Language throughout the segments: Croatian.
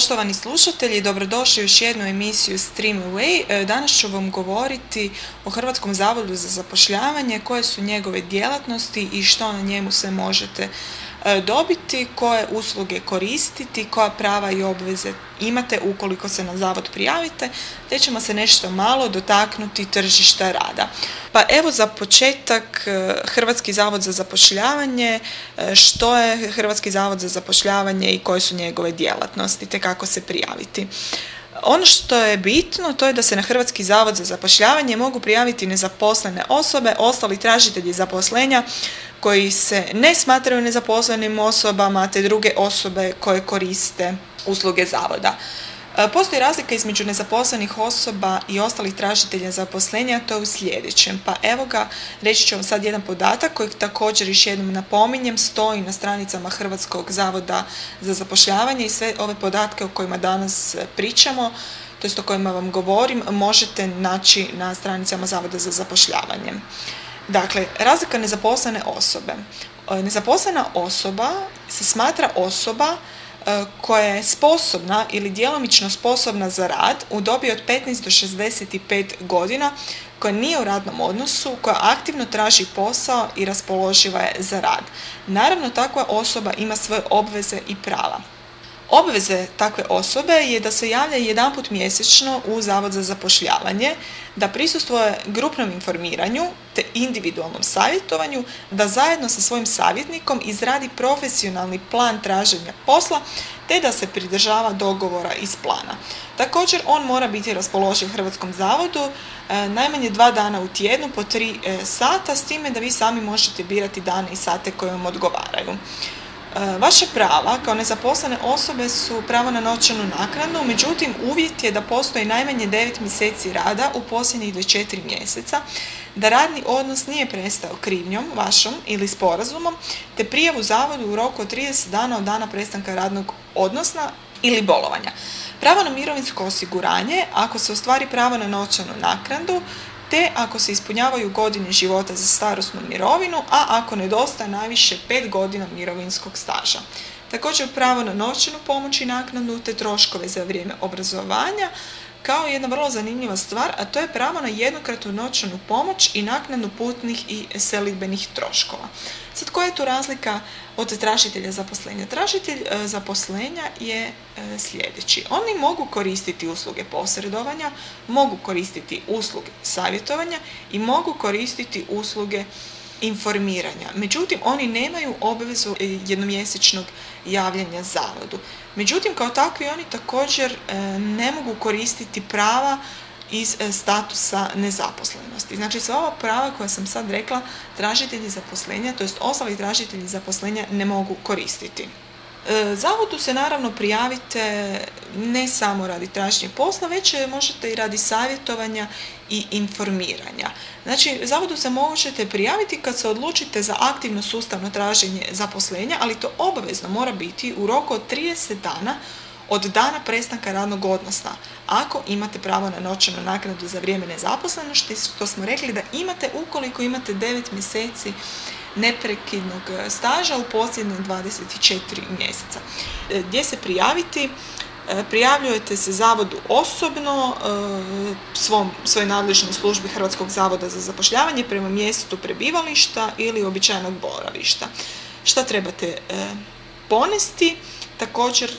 Poštovani slušatelji, dobrodošli u još jednu emisiju Stream Away. E, Danas ću vam govoriti o Hrvatskom zavodu za zapošljavanje, koje su njegove djelatnosti i što na njemu se možete dobiti, koje usluge koristiti, koja prava i obveze imate ukoliko se na zavod prijavite, te ćemo se nešto malo dotaknuti tržišta rada. Pa evo za početak e, Hrvatski zavod za zapošljavanje, e, što je Hrvatski zavod za zapošljavanje i koje su njegove djelatnosti, te kako se prijaviti. Ono što je bitno, to je da se na Hrvatski zavod za zapošljavanje mogu prijaviti nezaposlene osobe, ostali tražitelji zaposlenja koji se ne smatraju nezaposlenim osobama, te druge osobe koje koriste usluge zavoda. E, Postoji razlika između nezaposlenih osoba i ostalih tražitelja zaposlenja, to je u sljedećem. Pa evo ga, reći ću vam sad jedan podatak kojeg također još jednom napominjem, stoji na stranicama Hrvatskog zavoda za zapošljavanje i sve ove podatke o kojima danas pričamo, to jest o kojima vam govorim, možete naći na stranicama Zavoda za zapošljavanje. Dakle, razlika nezaposlene osobe. E, Nezaposlena osoba se smatra osoba e, koja je sposobna ili djelomično sposobna za rad u dobi od 15 do 65 godina, koja nije u radnom odnosu, koja aktivno traži posao i raspoloživa je za rad. Naravno, takva osoba ima svoje obveze i prava. Obveze takve osobe je da se javlja jedanput mjesečno u Zavod za zapošljavanje, da prisustvuje grupnom informiranju te individualnom savjetovanju, da zajedno sa svojim savjetnikom izradi profesionalni plan traženja posla te da se pridržava dogovora iz plana. Također on mora biti raspoloživ Hrvatskom zavodu e, najmanje dva dana u tjednu po tri e, sata s time da vi sami možete birati dane i sate koje vam odgovaraju. E, Vaše prava kao nezaposlene osobe su pravo na novčanu naknadu, međutim uvjet je da postoji najmanje 9 mjeseci rada u posljednjih 24 mjeseca, da radni odnos nije prestao krivnjom vašom ili sporazumom, te prijavu zavodu u roku od 30 dana od dana prestanka radnog odnosa ili bolovanja. Pravo na mirovinsko osiguranje, ako se ostvari pravo na novčanu naknadu, te ako se ispunjavaju godine života za starosnu mirovinu, a ako nedostaje najviše 5 godina mirovinskog staža. Također pravo na novčanu pomoć i naknadu te troškove za vrijeme obrazovanja, kao jedna vrlo zanimljiva stvar, a to je pravo na jednokratnu novčanu pomoć i naknadu putnih i selidbenih troškova. Sad koja je tu razlika od tražitelja zaposlenja? Tražitelj e, zaposlenja je e, sljedeći. Oni mogu koristiti usluge posredovanja, mogu koristiti usluge savjetovanja i mogu koristiti usluge informiranja. Međutim, oni nemaju obvezu e, jednomjesečnog javljanja zavodu. Međutim, kao takvi oni također e, ne mogu koristiti prava iz e, statusa nezaposlenosti. Znači, sva ova prava koja sam sad rekla, tražitelji zaposlenja, to jest ostali tražitelji zaposlenja ne mogu koristiti. E, Zavodu se naravno prijavite ne samo radi traženja posla, već možete i radi savjetovanja i informiranja. Znači, Zavodu se možete prijaviti kad se odlučite za aktivno sustavno traženje zaposlenja, ali to obavezno mora biti u roku od 30 dana od dana prestanka radnog odnosa. Ako imate pravo na novčanu naknadu za vrijeme nezaposlenosti, što smo rekli da imate ukoliko imate 9 mjeseci neprekidnog staža u posljednje 24 mjeseca. E, Gdje se prijaviti? E, Prijavljujete se zavodu osobno, e, svom, svojoj nadležnoj službi Hrvatskog zavoda za zapošljavanje prema mjestu prebivališta ili običajnog boravišta. Šta trebate ponesti? Također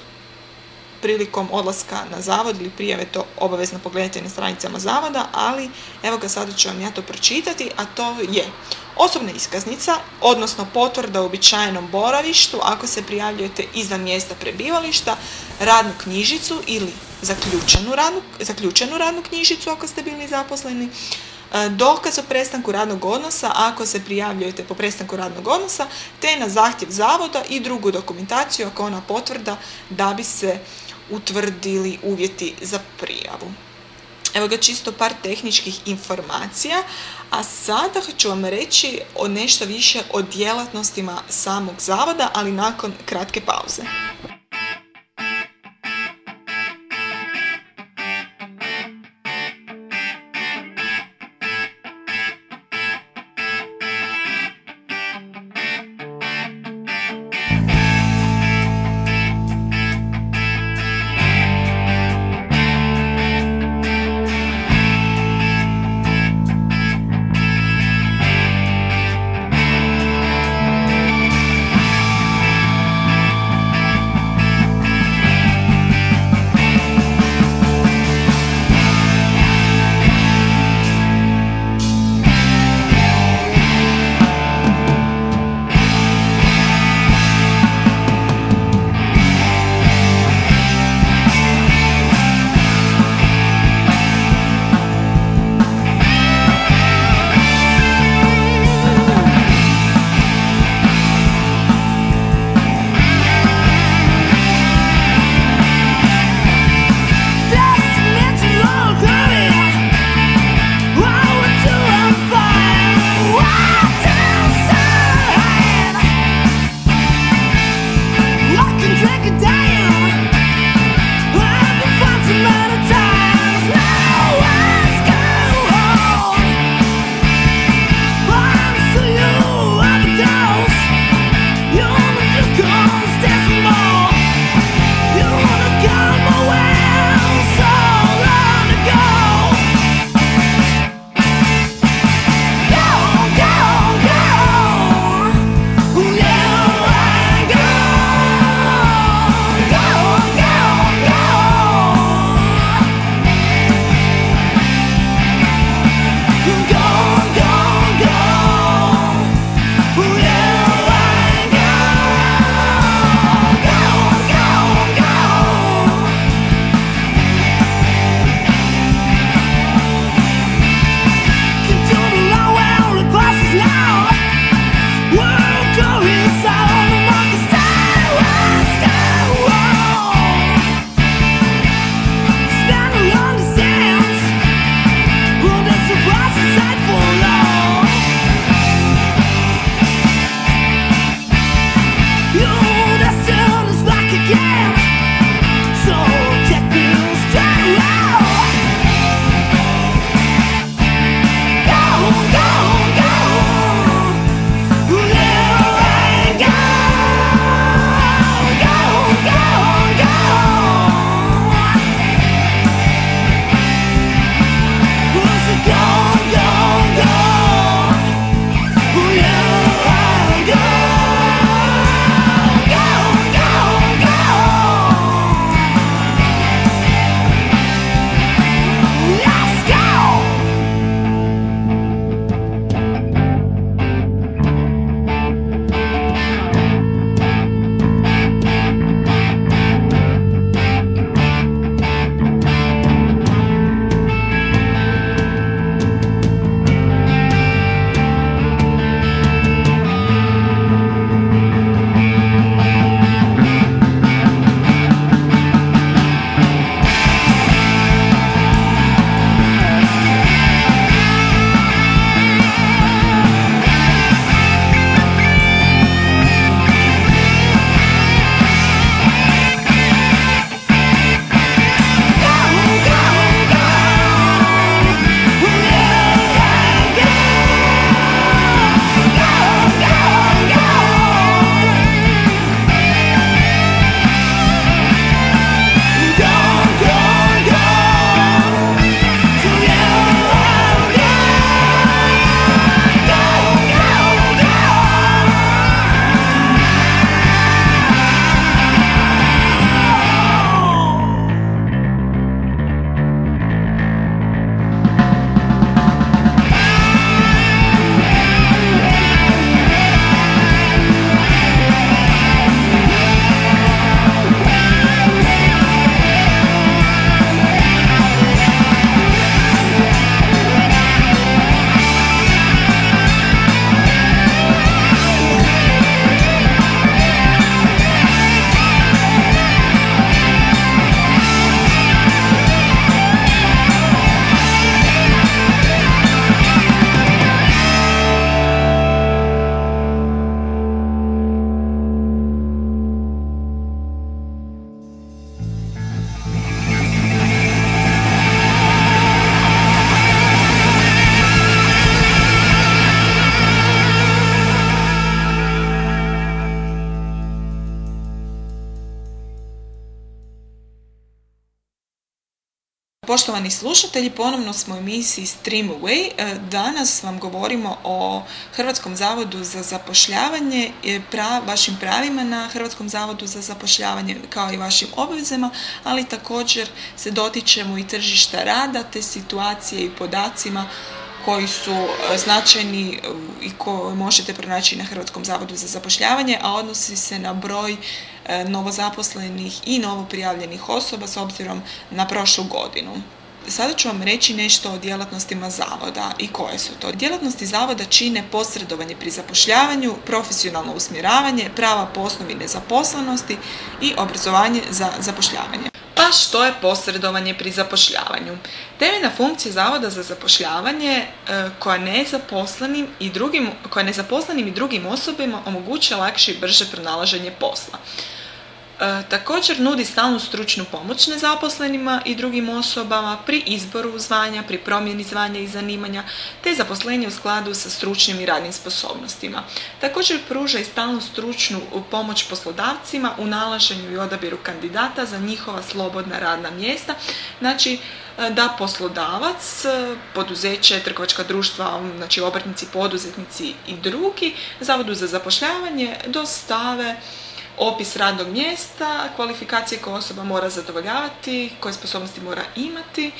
prilikom odlaska na zavod ili prijave to obavezno pogledajte na stranicama zavoda, ali evo ga sada ću vam ja to pročitati, a to je osobna iskaznica, odnosno potvrda o običajenom boravištu ako se prijavljujete izvan mjesta prebivališta, radnu knjižicu ili zaključenu radnu, zaključenu radnu knjižicu ako ste bili zaposleni, E, dokaz o prestanku radnog odnosa ako se prijavljujete po prestanku radnog odnosa, te na zahtjev zavoda i drugu dokumentaciju ako ona potvrda da bi se utvrdili uvjeti za prijavu. Evo ga čisto par tehničkih informacija, a sada ću vam reći o nešto više o djelatnostima samog zavoda, ali nakon kratke pauze. Poštovani slušatelji, ponovno smo u emisiji Stream Away. E, danas vam govorimo o Hrvatskom zavodu za zapošljavanje, e, vašim pravima na Hrvatskom zavodu za zapošljavanje kao i vašim obvezama, ali također se dotičemo i tržišta rada te situacije i podacima koji su e, značajni i koje možete pronaći na Hrvatskom zavodu za zapošljavanje, a odnosi se na broj novozaposlenih i novoprijavljenih osoba s obzirom na prošlu godinu. Sada ću vam reći nešto o djelatnostima zavoda i koje su to. Djelatnosti zavoda čine posredovanje pri zapošljavanju, profesionalno usmjeravanje, prava po osnovi nezaposlenosti i obrazovanje za zapošljavanje. Pa što je posredovanje pri zapošljavanju? Temeljna funkcija Zavoda za zapošljavanje e, koja nezaposlenim i drugim, koja nezaposlenim i drugim osobama omogućuje lakše i brže pronalaženje posla. E, također nudi stalnu stručnu pomoć nezaposlenima i drugim osobama pri izboru zvanja, pri promjeni zvanja i zanimanja, te zaposlenje u skladu sa stručnim i radnim sposobnostima. Također pruža i stalnu stručnu pomoć poslodavcima u nalaženju i odabiru kandidata za njihova slobodna radna mjesta, znači e, da poslodavac, poduzeće, trgovačka društva, znači obrtnici, poduzetnici i drugi, Zavodu za zapošljavanje dostave opis radnog mjesta, kvalifikacije koje osoba mora zadovoljavati, koje sposobnosti mora imati,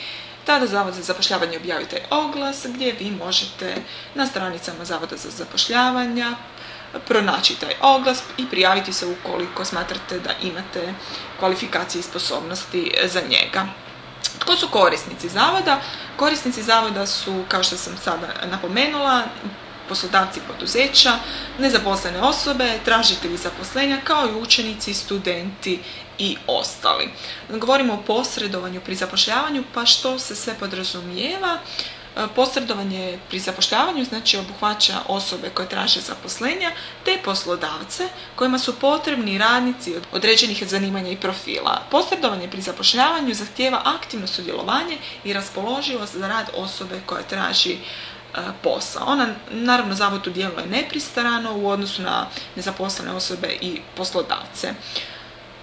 tada Zavod za zapošljavanje objavi taj oglas gdje vi možete na stranicama Zavoda za zapošljavanja pronaći taj oglas i prijaviti se ukoliko smatrate da imate kvalifikacije i sposobnosti za njega. Tko su korisnici zavoda? Korisnici zavoda su, kao što sam sada napomenula, poslodavci poduzeća, nezaposlene osobe, tražitelji zaposlenja kao i učenici, studenti i ostali. Govorimo o posredovanju pri zapošljavanju, pa što se sve podrazumijeva? E, posredovanje pri zapošljavanju znači obuhvaća osobe koje traže zaposlenja te poslodavce kojima su potrebni radnici od određenih zanimanja i profila. Posredovanje pri zapošljavanju zahtijeva aktivno sudjelovanje i raspoloživost za rad osobe koja traži posao. Ona, naravno, zavod tu djeluje nepristrano u odnosu na nezaposlene osobe i poslodavce.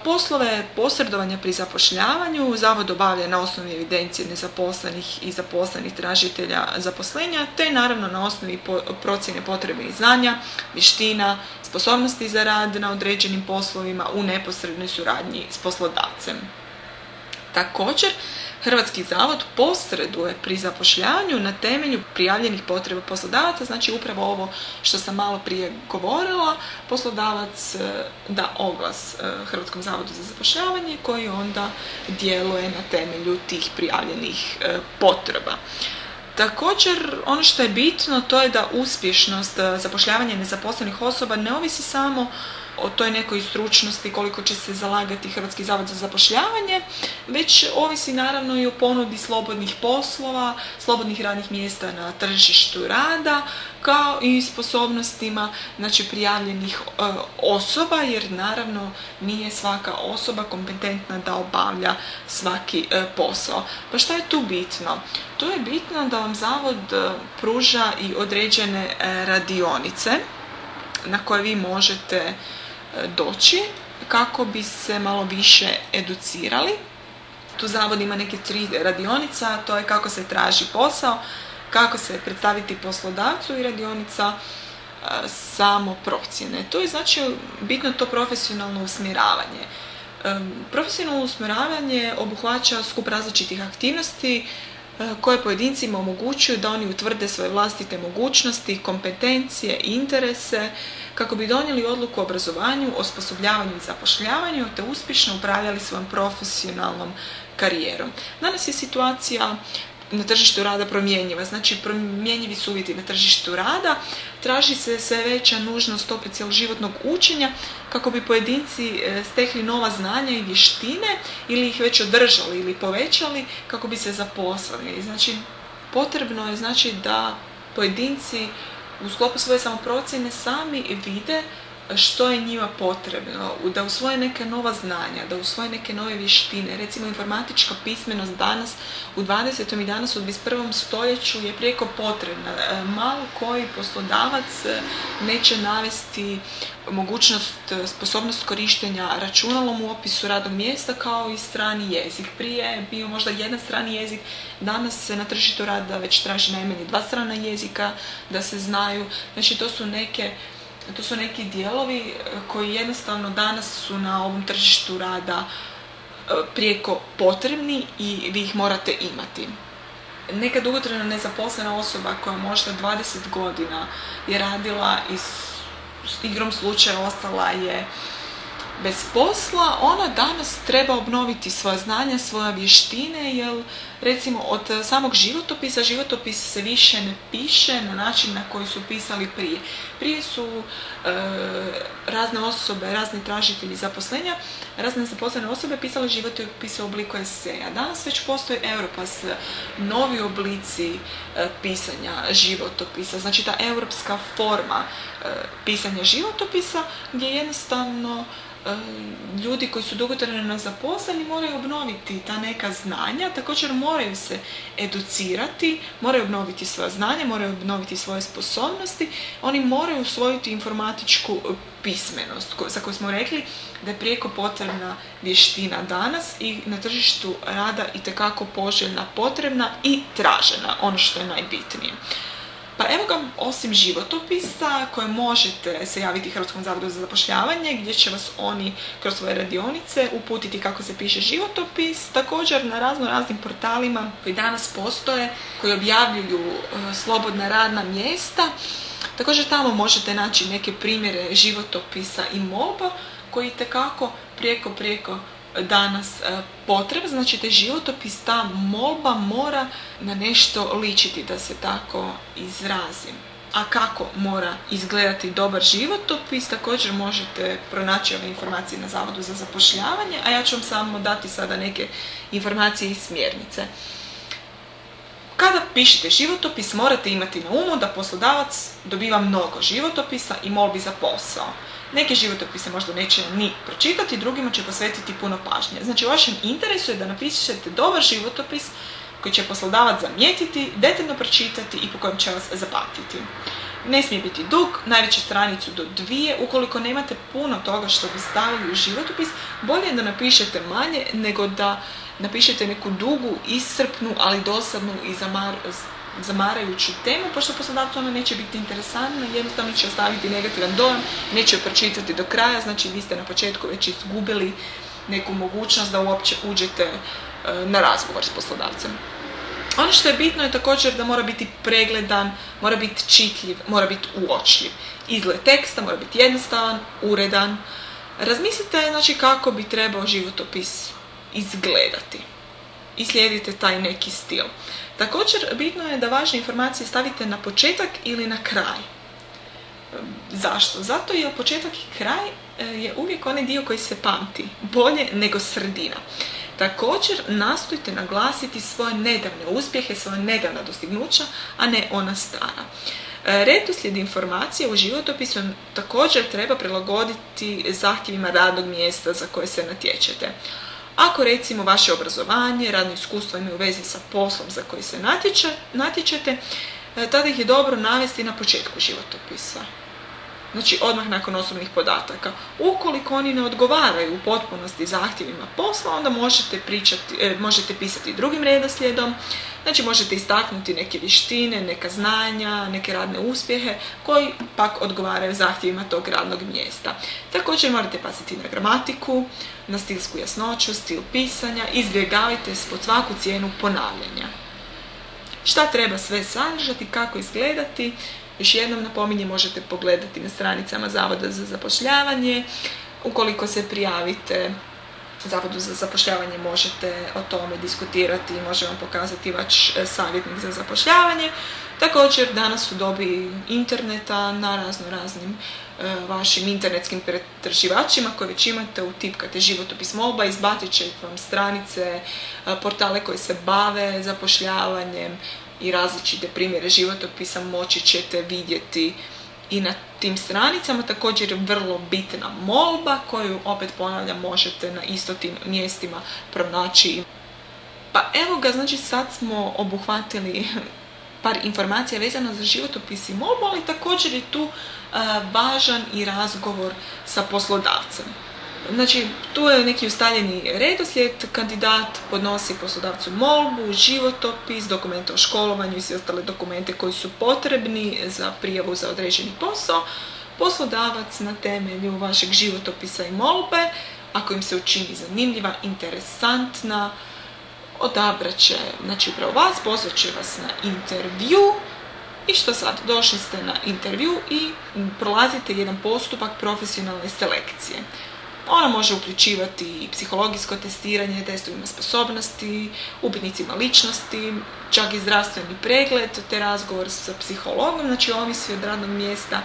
Poslove posredovanja pri zapošljavanju zavod obavlja na osnovi evidencije nezaposlenih i zaposlenih tražitelja zaposlenja, te naravno na osnovi procjene potrebnih znanja, vještina, sposobnosti za rad na određenim poslovima u neposrednoj suradnji s poslodavcem. Također, Hrvatski zavod posreduje pri zapošljavanju na temelju prijavljenih potreba poslodavaca, znači upravo ovo što sam malo prije govorila, poslodavac e, da oglas e, Hrvatskom zavodu za zapošljavanje koji onda djeluje na temelju tih prijavljenih e, potreba. Također, ono što je bitno to je da uspješnost zapošljavanja nezaposlenih osoba ne ovisi samo o toj nekoj stručnosti koliko će se zalagati Hrvatski zavod za zapošljavanje, već ovisi naravno i o ponudi slobodnih poslova, slobodnih radnih mjesta na tržištu rada, kao i sposobnostima znači, prijavljenih e, osoba, jer naravno nije svaka osoba kompetentna da obavlja svaki e, posao. Pa što je tu bitno? Tu je bitno da vam zavod e, pruža i određene radionice na koje vi možete doći kako bi se malo više educirali. Tu zavod ima neke tri radionica, to je kako se traži posao, kako se predstaviti poslodavcu i radionica e, samo procjene. To je znači bitno to profesionalno usmjeravanje. E, profesionalno usmjeravanje obuhvaća skup različitih aktivnosti E, koje pojedincima omogućuju da oni utvrde svoje vlastite mogućnosti, kompetencije i interese kako bi donijeli odluku o obrazovanju, osposobljavanju i zapošljavanju te uspješno upravljali svojom profesionalnom karijerom. Danas je situacija na tržištu rada promjenjiva. Znači, promjenjivi su uvjeti na tržištu rada, traži se sve veća nužnost opet cjeloživotnog učenja kako bi pojedinci e, stekli nova znanja i vještine ili ih već održali ili povećali kako bi se zaposlili. Znači, potrebno je znači da pojedinci u sklopu svoje samoprocjene sami vide što je njima potrebno, da usvoje neke nova znanja, da usvoje neke nove vještine. Recimo informatička pismenost danas u 20. i danas u 21. stoljeću je prijeko potrebna. E, malo koji poslodavac e, neće navesti mogućnost, e, sposobnost korištenja računalom u opisu radnog mjesta kao i strani jezik. Prije je bio možda jedan strani jezik, danas se na tržištu rada već traži najmanje dva strana jezika da se znaju. Znači to su neke to su neki dijelovi e, koji jednostavno danas su na ovom tržištu rada e, prijeko potrebni i vi ih morate imati. Neka dugotrajno nezaposlena osoba koja možda 20 godina je radila i s igrom slučaja ostala je bez posla, ona danas treba obnoviti svoja znanja, svoje vještine, jer recimo od samog životopisa, životopis se više ne piše na način na koji su pisali prije. Prije su e, razne osobe, razni tražitelji zaposlenja, razne zaposlene osobe pisale životopise u obliku eseja. Danas već postoji Europas, novi oblici e, pisanja životopisa, znači ta europska forma e, pisanja životopisa gdje jednostavno ljudi koji su dugotrajno zaposleni moraju obnoviti ta neka znanja, također moraju se educirati, moraju obnoviti svoja znanja, moraju obnoviti svoje sposobnosti, oni moraju usvojiti informatičku pismenost za koju smo rekli da je prijeko potrebna vještina danas i na tržištu rada i tekako poželjna, potrebna i tražena, ono što je najbitnije. Pa evo ga, osim životopisa koje možete se javiti Hrvatskom zavodu za zapošljavanje gdje će vas oni kroz svoje radionice uputiti kako se piše životopis, također na razno raznim portalima koji danas postoje, koji objavljuju e, slobodna radna mjesta. Također tamo možete naći neke primjere životopisa i molba koji tekako prijeko prijeko danas e, potreba, znači te životopis, ta molba mora na nešto ličiti, da se tako izrazim. A kako mora izgledati dobar životopis, također možete pronaći ove informacije na Zavodu za zapošljavanje, a ja ću vam samo dati sada neke informacije i smjernice. Kada pišete životopis morate imati na umu da poslodavac dobiva mnogo životopisa i molbi za posao. Neke životopise možda neće ni pročitati, drugima će posvetiti puno pažnje. Znači u vašem interesu je da napišete dobar životopis koji će poslodavac zamijetiti, detaljno pročitati i po kojem će vas zapamtiti. Ne smije biti dug, najveću stranicu do dvije. Ukoliko nemate puno toga što bi stavili u životopis, bolje je da napišete manje nego da napišete neku dugu, iscrpnu, ali dosadnu i zamar, zamarajuću temu, pošto poslodavcu ona neće biti interesantna, jednostavno će ostaviti negativan dojam, neće joj pročitati do kraja, znači vi ste na početku već izgubili neku mogućnost da uopće uđete e, na razgovor s poslodavcem. Ono što je bitno je također da mora biti pregledan, mora biti čitljiv, mora biti uočljiv. Izgled teksta mora biti jednostavan, uredan. Razmislite znači kako bi trebao životopis izgledati i slijedite taj neki stil. Također, bitno je da važne informacije stavite na početak ili na kraj. Zašto? Zato jer početak i kraj e, je uvijek onaj dio koji se pamti, bolje nego sredina. Također, nastojte naglasiti svoje nedavne uspjehe, svoje nedavna dostignuća, a ne ona stara. E, redoslijed informacije u životopisu također treba prilagoditi zahtjevima radnog mjesta za koje se natječete. Ako recimo vaše obrazovanje, radno iskustvo imaju veze sa poslom za koji se natječe, natječete, e, tada ih je dobro navesti na početku životopisa. Znači odmah nakon osobnih podataka. Ukoliko oni ne odgovaraju u potpunosti zahtjevima posla, onda možete, pričati, e, možete pisati drugim redoslijedom, znači možete istaknuti neke vještine, neka znanja, neke radne uspjehe koji pak odgovaraju zahtjevima tog radnog mjesta. Također morate pasiti na gramatiku, na stilsku jasnoću, stil pisanja, izbjegavajte pod svaku cijenu ponavljanja. Šta treba sve sadržati, kako izgledati, još jednom napominjem, možete pogledati na stranicama Zavoda za zapošljavanje. Ukoliko se prijavite Zavodu za zapošljavanje možete o tome diskutirati i može vam pokazati vaš e, savjetnik za zapošljavanje. Također danas u dobi interneta na razno raznim e, vašim internetskim pretraživačima koje već imate, utipkate životopis molba, izbacit će vam stranice, e, portale koji se bave zapošljavanjem, i različite primjere životopisa moći ćete vidjeti i na tim stranicama također je vrlo bitna molba koju opet ponavljam možete na isto tim mjestima pronaći. Pa evo ga, znači sad smo obuhvatili par informacija vezano za životopis i molbu, ali također je tu važan i razgovor sa poslodavcem. Znači, tu je neki ustaljeni redoslijed, kandidat podnosi poslodavcu molbu, životopis, dokumente o školovanju i sve ostale dokumente koji su potrebni za prijavu za određeni posao. Poslodavac na temelju vašeg životopisa i molbe, ako im se učini zanimljiva, interesantna, odabrat će, znači upravo vas, pozvat će vas na intervju i što sad? Došli ste na intervju i prolazite jedan postupak profesionalne selekcije. Ona može uključivati i psihologijsko testiranje, testovima sposobnosti, upitnicima ličnosti, čak i zdravstveni pregled, te razgovor sa psihologom, znači ovisi od radnog mjesta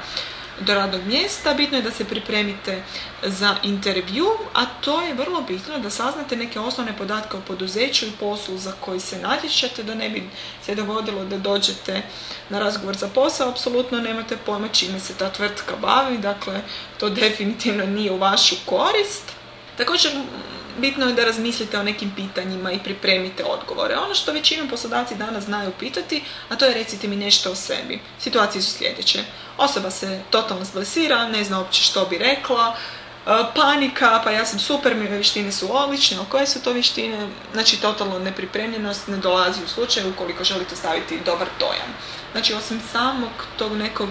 do radnog mjesta. Bitno je da se pripremite za intervju, a to je vrlo bitno da saznate neke osnovne podatke o poduzeću i poslu za koji se natječete, da ne bi se dogodilo da dođete na razgovor za posao, apsolutno nemate pojma čime se ta tvrtka bavi, dakle to definitivno nije u vašu korist. Također bitno je da razmislite o nekim pitanjima i pripremite odgovore. Ono što većinom poslodavci danas znaju pitati, a to je recite mi nešto o sebi. Situacije su sljedeće. Osoba se totalno zblesira, ne zna uopće što bi rekla, e, panika, pa ja sam super, mi vještine su odlične, ali koje su to vještine? Znači, totalno nepripremljenost ne dolazi u slučaju ukoliko želite staviti dobar dojam. Znači, osim samog tog nekog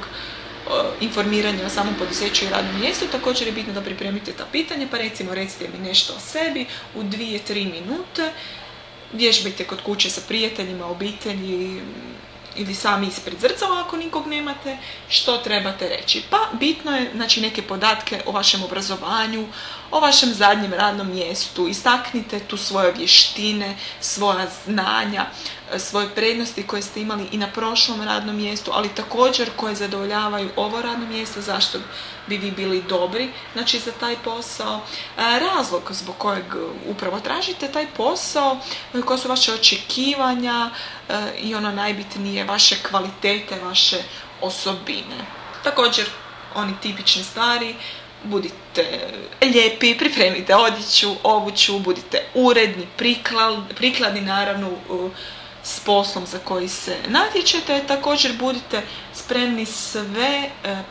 informiranja o samom poduzeću i radnom mjestu. Također je bitno da pripremite ta pitanja, pa recimo recite mi nešto o sebi u dvije, tri minute. Vježbajte kod kuće sa prijateljima, obitelji ili sami ispred zrcala ako nikog nemate, što trebate reći. Pa bitno je znači, neke podatke o vašem obrazovanju, o vašem zadnjem radnom mjestu, istaknite tu svoje vještine, svoja znanja, svoje prednosti koje ste imali i na prošlom radnom mjestu, ali također koje zadovoljavaju ovo radno mjesto, zašto bi vi bili dobri znači za taj posao. E, razlog zbog kojeg upravo tražite taj posao, koje su vaše očekivanja e, i ono najbitnije vaše kvalitete, vaše osobine. Također, oni tipične stvari, budite lijepi, pripremite odjeću, obuću, budite uredni, prikladni naravno s poslom za koji se natječete. Također budite spremni sve e,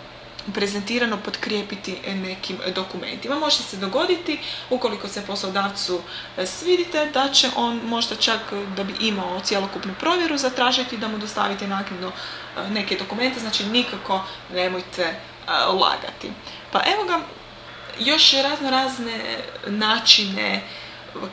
prezentirano potkrijepiti nekim dokumentima. Može se dogoditi, ukoliko se poslodavcu e, svidite, da će on možda čak da bi imao cjelokupnu provjeru zatražiti da mu dostavite naknadno e, neke dokumente, znači nikako nemojte lagati. Pa evo ga, još razno razne načine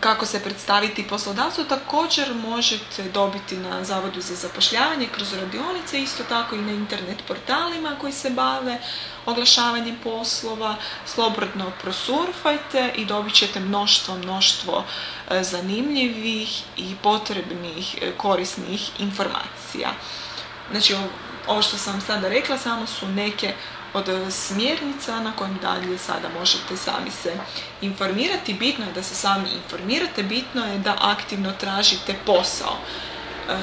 kako se predstaviti poslodavcu također možete dobiti na Zavodu za zapošljavanje kroz radionice, isto tako i na internet portalima koji se bave oglašavanjem poslova. Slobodno prosurfajte i dobit ćete mnoštvo, mnoštvo e, zanimljivih i potrebnih e, korisnih informacija. Znači, ovo što sam sada rekla samo su neke od e, smjernica na kojim dalje sada možete sami se informirati. Bitno je da se sami informirate, bitno je da aktivno tražite posao. E,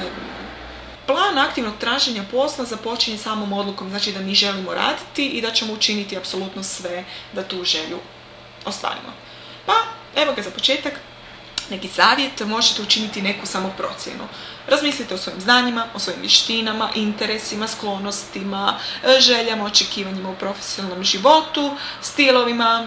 plan aktivnog traženja posla započinje samom odlukom, znači da mi želimo raditi i da ćemo učiniti apsolutno sve da tu želju ostvarimo. Pa, evo ga za početak, neki savjet, možete učiniti neku samoprocjenu. Razmislite o svojim znanjima, o svojim vještinama, interesima, sklonostima, e, željama, očekivanjima u profesionalnom životu, stilovima,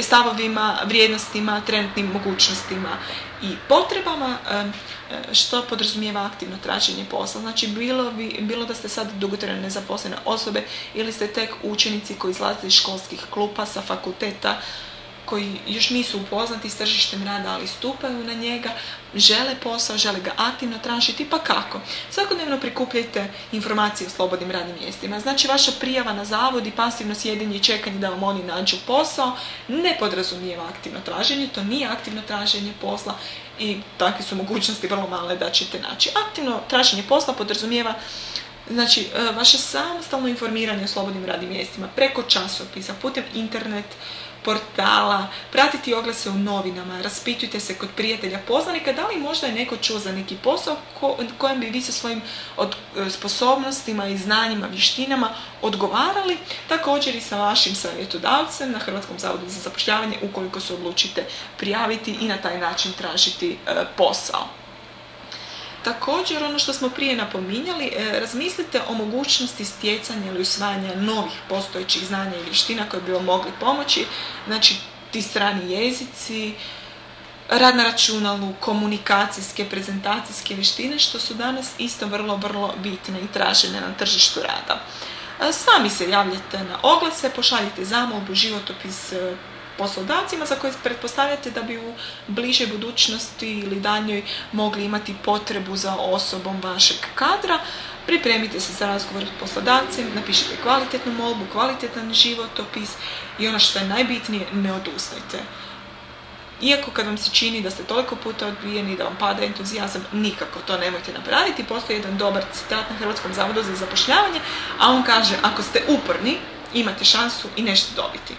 stavovima, vrijednostima, trenutnim mogućnostima i potrebama e, e, što podrazumijeva aktivno traženje posla. Znači bilo, bi, bilo da ste sad dugotrajno nezaposlene osobe ili ste tek učenici koji izlaze iz školskih klupa sa fakulteta koji još nisu upoznati s tržištem rada, ali stupaju na njega, žele posao, žele ga aktivno tražiti, pa kako? Svakodnevno prikupljajte informacije o slobodnim radnim mjestima. Znači, vaša prijava na zavod i pasivno sjedinje i čekanje da vam oni nađu posao ne podrazumijeva aktivno traženje, to nije aktivno traženje posla i takve su mogućnosti vrlo male da ćete naći. Aktivno traženje posla podrazumijeva Znači, e, vaše samostalno informiranje o slobodnim radnim mjestima preko časopisa, putem internet portala, pratiti oglase u novinama, raspitujte se kod prijatelja, poznanika, da li možda je neko čuo za neki posao kojem bi vi sa svojim e, sposobnostima i znanjima, vještinama odgovarali, također i sa vašim savjetodavcem na Hrvatskom zavodu za zapošljavanje ukoliko se odlučite prijaviti i na taj način tražiti e, posao. Također, ono što smo prije napominjali, e, razmislite o mogućnosti stjecanja ili usvajanja novih postojećih znanja i vještina koje bi vam mogli pomoći. Znači, ti strani jezici, rad na računalu, komunikacijske, prezentacijske vještine, što su danas isto vrlo, vrlo bitne i tražene na tržištu rada. E, sami se javljate na oglase, pošaljite zamolbu, životopis e, poslodavcima za koje pretpostavljate da bi u bližoj budućnosti ili daljnjoj mogli imati potrebu za osobom vašeg kadra. Pripremite se za razgovor s poslodavcem, napišite kvalitetnu molbu, kvalitetan životopis i ono što je najbitnije, ne odustajte. Iako kad vam se čini da ste toliko puta odbijeni, da vam pada entuzijazam, nikako to nemojte napraviti. Postoji jedan dobar citat na Hrvatskom zavodu za zapošljavanje, a on kaže, ako ste uporni, imate šansu i nešto dobiti.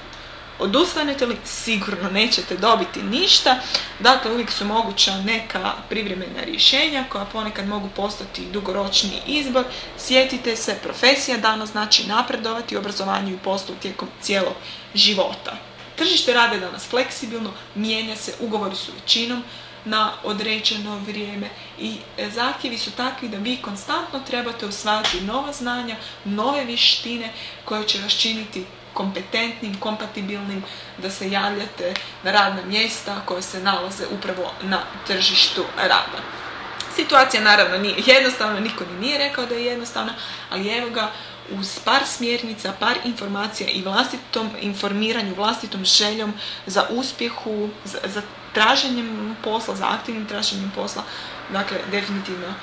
Odustanete li, sigurno nećete dobiti ništa. Dakle, uvijek su moguća neka privremena rješenja koja ponekad mogu postati dugoročni izbor. Sjetite se, profesija danas znači napredovati u obrazovanju i poslu tijekom cijelog života. Tržište rade danas fleksibilno, mijenja se, ugovori su većinom na određeno vrijeme i zahtjevi su takvi da vi konstantno trebate usvajati nova znanja, nove vještine koje će vas činiti kompetentnim, kompatibilnim, da se javljate na radna mjesta koja se nalaze upravo na tržištu rada. Situacija naravno nije jednostavna, niko ni nije rekao da je jednostavna, ali evo ga, uz par smjernica, par informacija i vlastitom informiranju, vlastitom željom za uspjehu, za, za traženjem posla, za aktivnim traženjem posla, dakle definitivno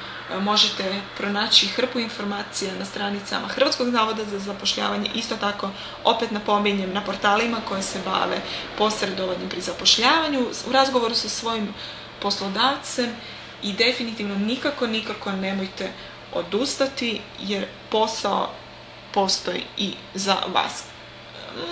možete pronaći hrpu informacija na stranicama Hrvatskog zavoda za zapošljavanje. Isto tako, opet napominjem, na portalima koje se bave posredovanjem pri zapošljavanju, u razgovoru sa svojim poslodavcem i definitivno nikako, nikako nemojte odustati jer posao postoji i za vas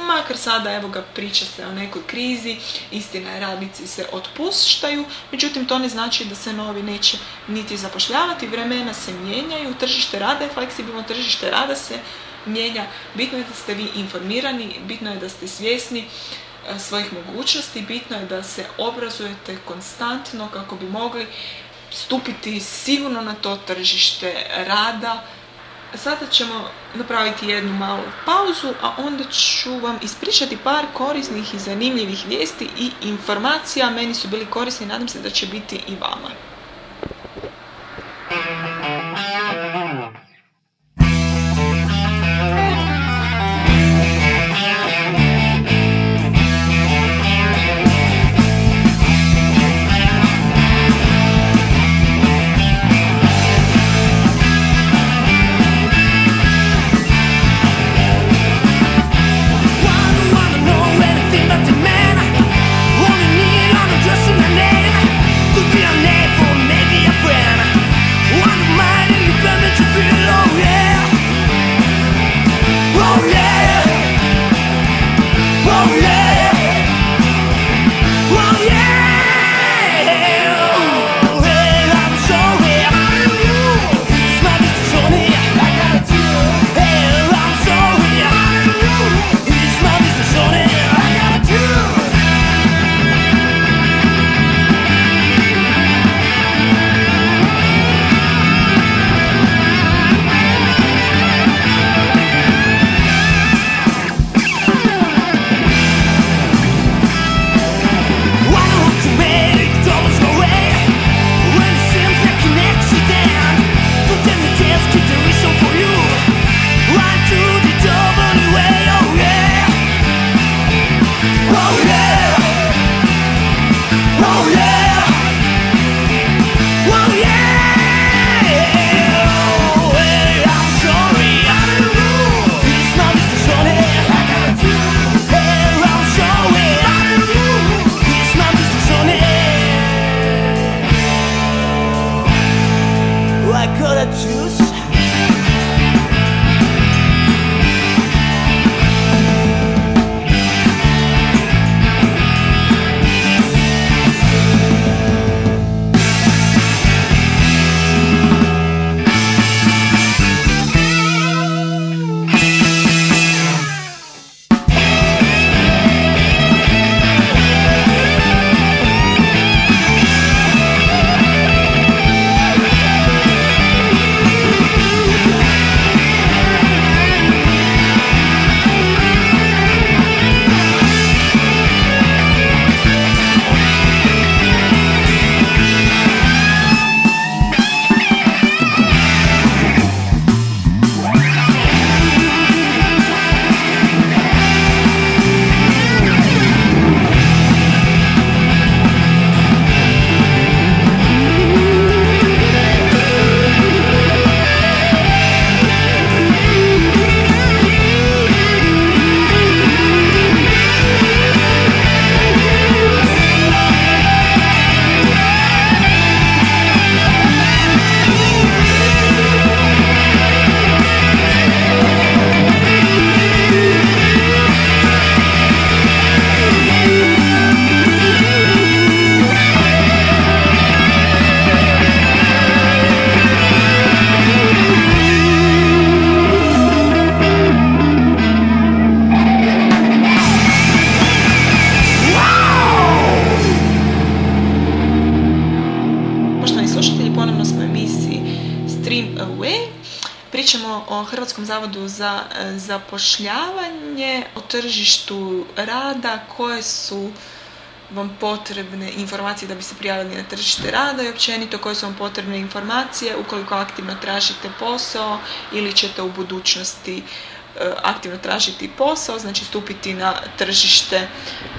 makar sada evo ga priča se o nekoj krizi, istina je radnici se otpuštaju, međutim to ne znači da se novi neće niti zapošljavati, vremena se mijenjaju, tržište rada je fleksibilno, tržište rada se mijenja, bitno je da ste vi informirani, bitno je da ste svjesni e, svojih mogućnosti, bitno je da se obrazujete konstantno kako bi mogli stupiti sigurno na to tržište rada, Sada ćemo napraviti jednu malu pauzu, a onda ću vam ispričati par korisnih i zanimljivih vijesti i informacija. Meni su bili korisni, nadam se da će biti i vama. Za e, zapošljavanje, o tržištu rada, koje su vam potrebne informacije da bi se prijavili na tržište rada i općenito koje su vam potrebne informacije ukoliko aktivno tražite posao ili ćete u budućnosti e, aktivno tražiti posao, znači stupiti na tržište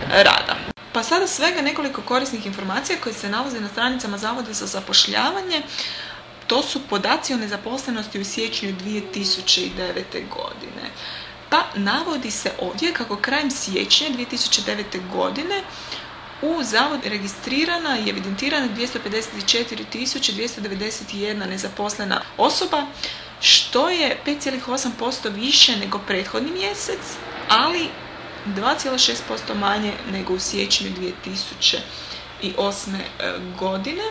rada. Pa sada svega nekoliko korisnih informacija koje se nalaze na stranicama Zavoda za zapošljavanje. To su podaci o nezaposlenosti u siječnju 2009. godine. Pa navodi se ovdje kako krajem siječnja 2009. godine u zavod registrirana i evidentirana 254.291 nezaposlena osoba, što je 5,8% više nego prethodni mjesec, ali 2,6% manje nego u siječnju 2008. E, godine.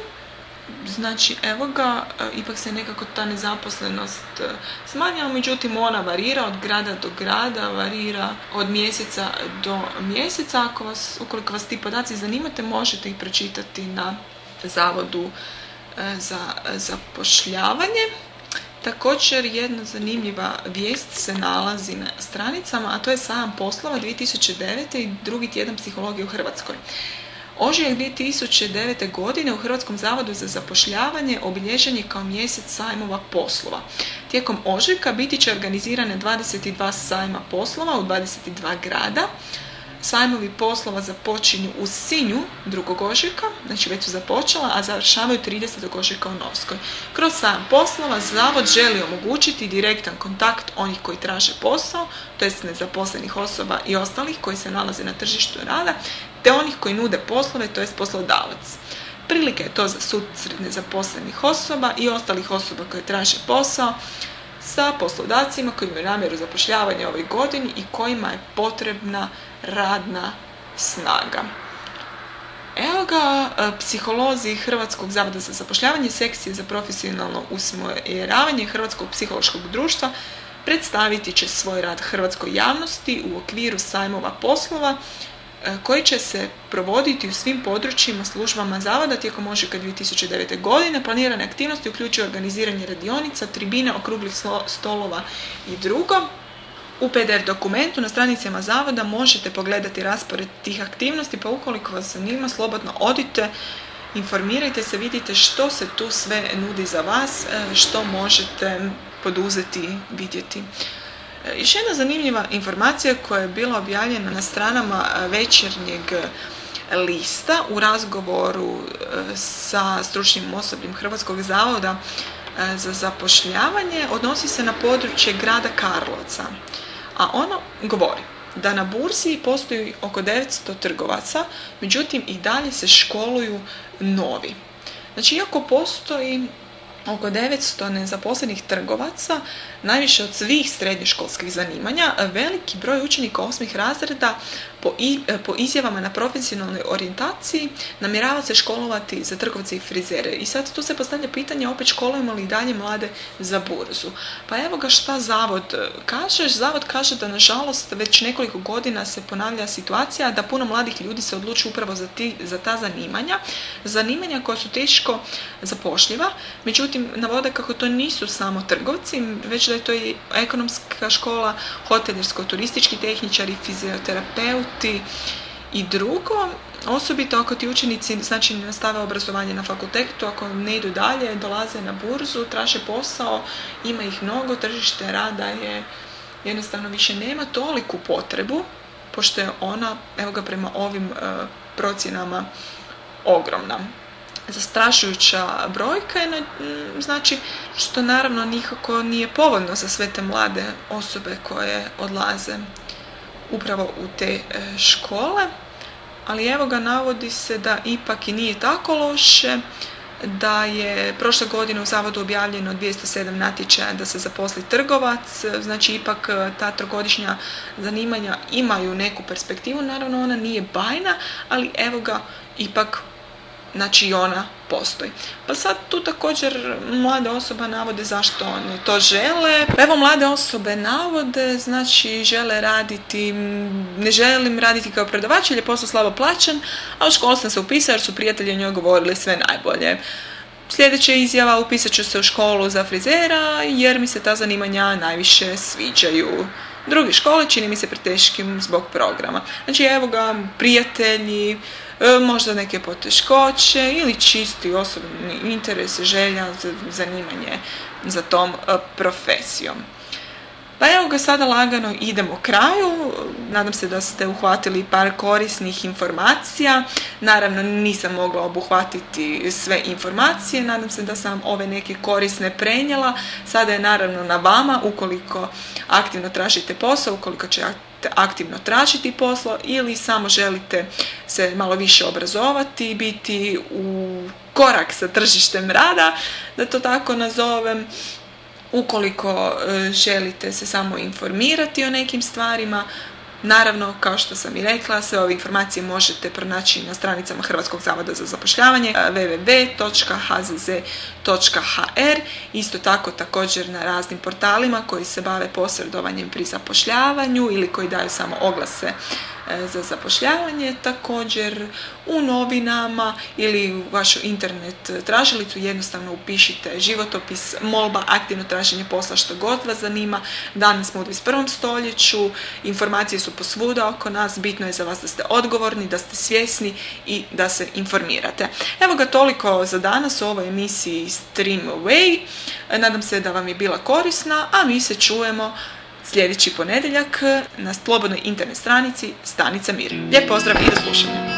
Znači, evo ga, e, ipak se nekako ta nezaposlenost e, smanjila, međutim ona varira od grada do grada, varira od mjeseca do mjeseca. Ako vas, ukoliko vas ti podaci zanimate, možete ih pročitati na Zavodu za zapošljavanje. Također jedna zanimljiva vijest se nalazi na stranicama, a to je sajam poslova 2009. i drugi tjedan psihologije u Hrvatskoj. Ožujak 2009. godine u Hrvatskom zavodu za zapošljavanje obilježen je kao mjesec sajmova poslova. Tijekom ožujka biti će organizirane 22 sajma poslova u 22 grada, Sajmovi poslova započinju u Sinju 2. ožujka, znači već su započela, a završavaju 30. ožujka u Novskoj. Kroz sajam poslova Zavod želi omogućiti direktan kontakt onih koji traže posao, to jest nezaposlenih osoba i ostalih koji se nalaze na tržištu rada, te onih koji nude poslove, to jest poslodavac. Prilika je to za susret nezaposlenih osoba i ostalih osoba koje traže posao, sa poslodavcima koji imaju namjeru zapošljavanja ovoj godini i kojima je potrebna radna snaga. Evo ga, e, psiholozi Hrvatskog zavoda za zapošljavanje, sekcije za profesionalno usmjeravanje Hrvatskog psihološkog društva predstaviti će svoj rad hrvatskoj javnosti u okviru sajmova poslova koji će se provoditi u svim područjima službama zavoda tijekom ožujka 2009. godine. Planirane aktivnosti uključuju organiziranje radionica, tribine, okruglih stolova i drugo. U PDF dokumentu na stranicama zavoda možete pogledati raspored tih aktivnosti, pa ukoliko vas zanima, slobodno odite, informirajte se, vidite što se tu sve nudi za vas, e, što možete poduzeti, vidjeti. E, još jedna zanimljiva informacija koja je bila objavljena na stranama e, večernjeg lista u razgovoru e, sa stručnim osobljem Hrvatskog zavoda za zapošljavanje odnosi se na područje grada Karlovca. A ono govori da na burzi postoji oko 900 trgovaca, međutim i dalje se školuju novi. Znači, iako postoji oko 900 nezaposlenih trgovaca, najviše od svih srednjoškolskih zanimanja, veliki broj učenika osmih razreda po, e, po izjavama na profesionalnoj orijentaciji namjerava se školovati za trgovce i frizere. I sad tu se postavlja pitanje, opet školujemo li i dalje mlade za burzu. Pa evo ga šta Zavod e, kaže. Zavod kaže da nažalost već nekoliko godina se ponavlja situacija da puno mladih ljudi se odluči upravo za, ti, za ta zanimanja. Zanimanja koja su teško zapošljiva, međutim navode kako to nisu samo trgovci, već da je to i ekonomska škola, hoteljersko-turistički tehničari, fizioterapeuti i drugo. Osobito ako ti učenici znači ne nastave obrazovanje na fakultetu, ako ne idu dalje, dolaze na burzu, traže posao, ima ih mnogo, tržište rada je jednostavno više nema toliku potrebu, pošto je ona, evo ga prema ovim uh, procjenama, ogromna zastrašujuća brojka je znači što naravno nikako nije povoljno za sve te mlade osobe koje odlaze upravo u te e, škole ali evo ga navodi se da ipak i nije tako loše da je prošle godine u zavodu objavljeno 207 natječaja da se zaposli trgovac, znači ipak e, ta trogodišnja zanimanja imaju neku perspektivu, naravno ona nije bajna, ali evo ga ipak znači ona postoji. Pa sad tu također mlade osobe navode zašto oni to žele. Pa evo mlade osobe navode, znači žele raditi, ne želim raditi kao predavač jer je posao slabo plaćen, a u školu sam se upisao jer su prijatelji o njoj govorili sve najbolje. Sljedeća izjava, upisat ću se u školu za frizera jer mi se ta zanimanja najviše sviđaju. Druge škole čini mi se preteškim zbog programa. Znači evo ga, prijatelji, možda neke poteškoće ili čisti osobni interes, želja, zanimanje za tom e, profesijom. Pa evo ga sada lagano idemo kraju. Nadam se da ste uhvatili par korisnih informacija. Naravno nisam mogla obuhvatiti sve informacije. Nadam se da sam ove neke korisne prenijela. Sada je naravno na vama ukoliko aktivno tražite posao, ukoliko ćete aktivno tražiti poslo ili samo želite se malo više obrazovati, biti u korak sa tržištem rada, da to tako nazovem Ukoliko e, želite se samo informirati o nekim stvarima, Naravno, kao što sam i rekla, sve ove informacije možete pronaći na stranicama Hrvatskog zavoda za zapošljavanje www.hzz.hr Isto tako također na raznim portalima koji se bave posredovanjem pri zapošljavanju ili koji daju samo oglase E, za zapošljavanje, također u novinama ili u vašu internet tražilicu jednostavno upišite životopis, molba, aktivno traženje posla što god vas zanima. Danas smo u 21. stoljeću, informacije su posvuda oko nas, bitno je za vas da ste odgovorni, da ste svjesni i da se informirate. Evo ga toliko za danas u ovoj emisiji Stream Away. Nadam se da vam je bila korisna, a mi se čujemo sljedeći ponedjeljak na slobodnoj internet stranici Stanica Mir. Lijep pozdrav i do slušanja.